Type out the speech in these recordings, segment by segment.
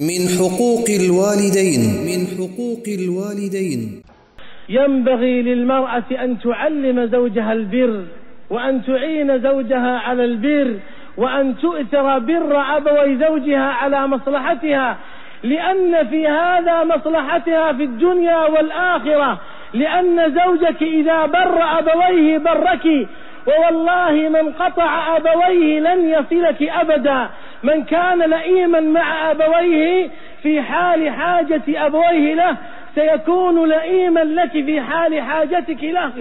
من حقوق الوالدين. من حقوق الوالدين. ينبغي للمرأة أن تعلم زوجها البر وأن تعين زوجها على البر وأن تؤثر بر أبوي زوجها على مصلحتها لأن في هذا مصلحتها في الدنيا والآخرة لأن زوجك إذا بر أبويه برك ووالله من قطع أبويه لن يصلك أبدا. من كان لئيما مع أبويه في حال حاجة أبويه له سيكون لئيما لك في حال حاجتك له.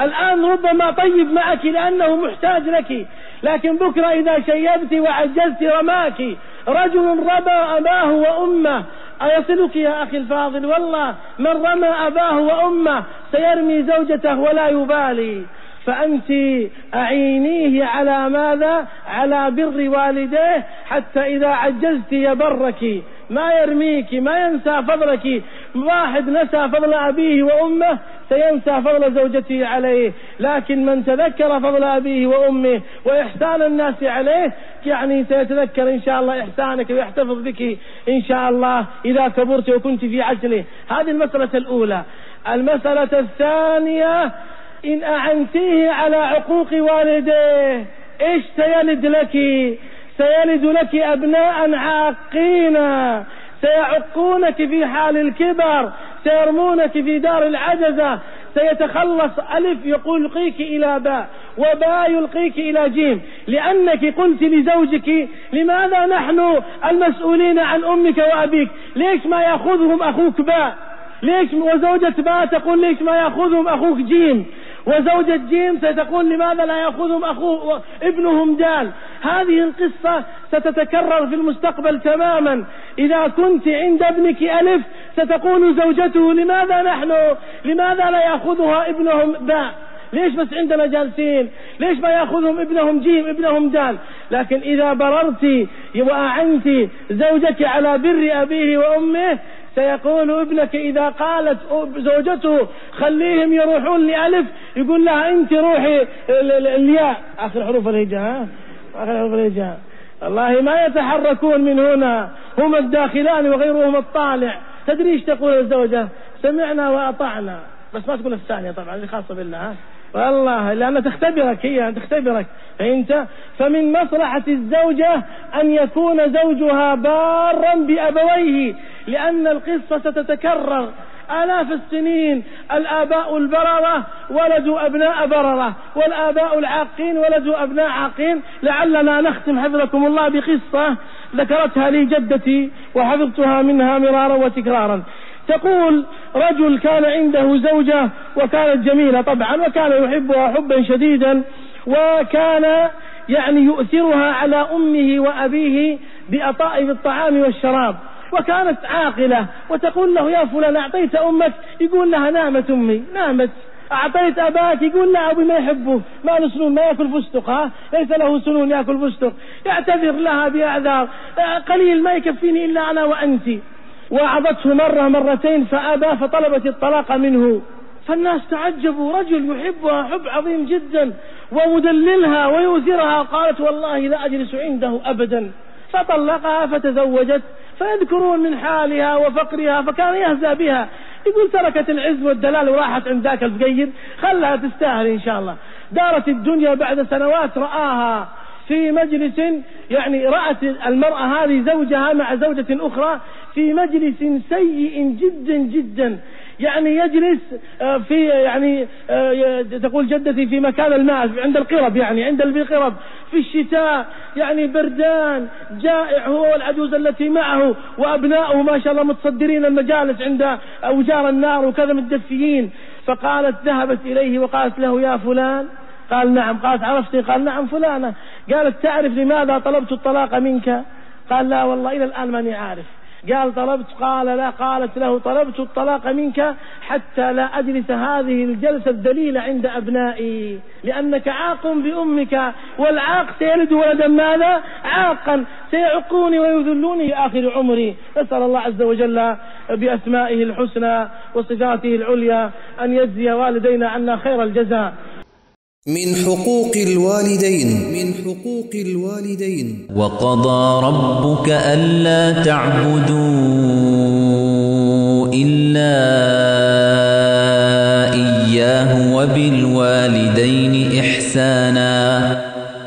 الآن ربما طيب معك لأنه محتاج لك. لكن بكرة إذا شيبت وعجزت رماك رجل رمى أباه وأمه. أيصلك يا أخي الفاضل؟ والله من رمى أباه وأمه سيرمي زوجته ولا يبالي. فأنت أعينيه على ماذا؟ على بر والديه حتى إذا عجزت يبرك ما يرميك ما ينسى فضلك. واحد نسى فضل أبيه وأمه سينسى فضل زوجته عليه. لكن من تذكر فضل أبيه وأمه وإحسان الناس عليه يعني سيتذكر إن شاء الله إحسانك ويحتفظ بك إن شاء الله إذا كبرت وكنت في عجله. هذه المسألة الأولى. المسألة الثانية إن أعنتيه على عقوق والديه إيش سيلد لك؟ سيلد لك أبناء عاقين سيعقونك في حال الكبر سيرمونك في دار العجزة سيتخلص ألف يقول يلقيك إلى باء وباء يلقيك إلى جيم. لأنك قلت لزوجك لماذا نحن المسؤولين عن أمك وأبيك؟ ليش ما يأخذهم أخوك باء؟ ليش وزوجة باء تقول ليش ما يأخذهم أخوك جيم؟ وزوجة جيم ستقول لماذا لا يأخذهم أخوه ابنهم دال هذه القصة ستتكرر في المستقبل تماما. إذا كنت عند ابنك ألف ستقول زوجته لماذا نحن؟ لماذا لا يأخذها ابنهم باء ليش بس عندنا جالسين؟ ليش ما يأخذهم ابنهم جيم ابنهم دال لكن إذا بررت وأعنت زوجك على بر أبيه وأمه سيقول ابنك إذا قالت زوجته خليهم يروحون لألف يقول لها أنت روحي الياء آخر حروف الهجاء آخر حروف الهجاء. والله ما يتحركون من هنا هم الداخلان وغيرهم الطالع. تدري إيش تقول الزوجة؟ سمعنا وأطعنا. بس ما تقول الثانية طبعا اللي خاصة بالله والله لأنها تختبرك هي تختبرك. فهمت؟ فمن مصلحة الزوجة أن يكون زوجها بارا بأبويه. لأن القصة ستتكرر. آلاف السنين الآباء البررة ولدوا أبناء بررة والآباء العاقين ولدوا أبناء عاقين. لعلنا نختم حفظكم الله بقصة ذكرتها لي جدتي وحفظتها منها مرارا وتكرارا. تقول رجل كان عنده زوجة وكانت جميلة طبعا وكان يحبها حبا شديدا وكان يعني يؤثرها على أمه وأبيه بأطائب الطعام والشراب. وكانت عاقلة وتقول له يا فلان أعطيت أمك؟ يقول لها نامت أمي نامت. أعطيت أباك؟ يقول لا أبي ما يحبه. ما له سنون ما يأكل فستق ها؟ ليس له سنون يأكل فستق. يعتذر لها بأعذار. قليل ما يكفيني إلا أنا وأنت. وعظته مرة مرتين فأبى فطلبت الطلاق منه. فالناس تعجبوا رجل يحبها حب عظيم جدا ومدللها ويؤثرها. قالت والله لا أجلس عنده أبدا. فطلقها فتزوجت. فيذكرون من حالها وفقرها فكان يهزأ بها. يقول تركت العز والدلال وراحت عند ذاك الفقير خلها تستاهل إن شاء الله. دارت الدنيا بعد سنوات رآها في مجلس يعني رأت المرأة هذه زوجها مع زوجة أخرى في مجلس سيء جدا جدا. يعني يجلس آه، في يعني آه، تقول جدتي في مكان الماء عند القرب يعني عند القرب في الشتاء يعني بردان جائع هو والعجوز التي معه وأبناؤه ما شاء الله متصدرين المجالس عند أوجار النار وكذا متدفيين. فقالت ذهبت إليه وقالت له يا فلان؟ قال نعم. قالت عرفتي قال نعم فلانة. قالت تعرف لماذا طلبت الطلاق منك؟ قال لا والله إلى الآن ماني عارف. قال طلبت قال لا قالت له طلبت الطلاق منك حتى لا أجلس هذه الجلسة الذليلة عند أبنائي لأنك عاق بأمك والعاق سيلد ولدا ماذا؟ عاقا سيعقوني ويذلوني آخر عمري. نسأل الله عز وجل بأسمائه الحسنى وصفاته العليا أن يجزي والدينا عنا خير الجزاء. من حقوق الوالدين. من حقوق الوالدين. وقضى ربك ألا تعبدوا إلا إياه وبالوالدين إحسانا.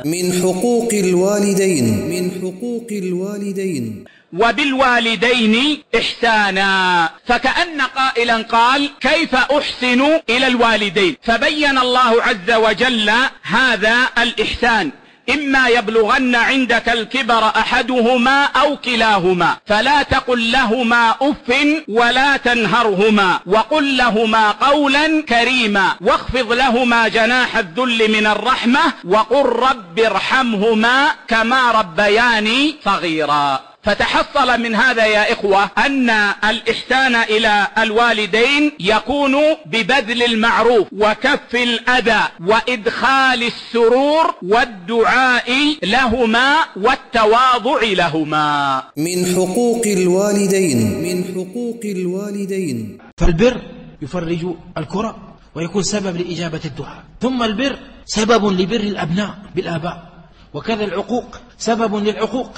من حقوق الوالدين. من حقوق الوالدين. وبالوالدين إحسانا. فكأن قائلا قال كيف أحسن إلى الوالدين؟ فبين الله عز وجل هذا الإحسان. إما يبلغن عندك الكبر أحدهما أو كلاهما فلا تقل لهما أف ولا تنهرهما وقل لهما قولا كريما واخفض لهما جناح الذل من الرحمة وقل رب ارحمهما كما ربياني صغيرا. فتحصل من هذا يا إخوة أن الإحسان إلى الوالدين يكون ببذل المعروف وكف الأذى وإدخال السرور والدعاء لهما والتواضع لهما. من حقوق الوالدين. من حقوق الوالدين. فالبر يفرج الكرة ويكون سبب لإجابة الدعاء. ثم البر سبب لبر الأبناء بالآباء. وكذا العقوق سبب للعقوق.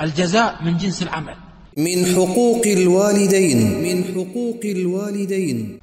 الجزاء من جنس العمل. من حقوق الوالدين. من حقوق الوالدين.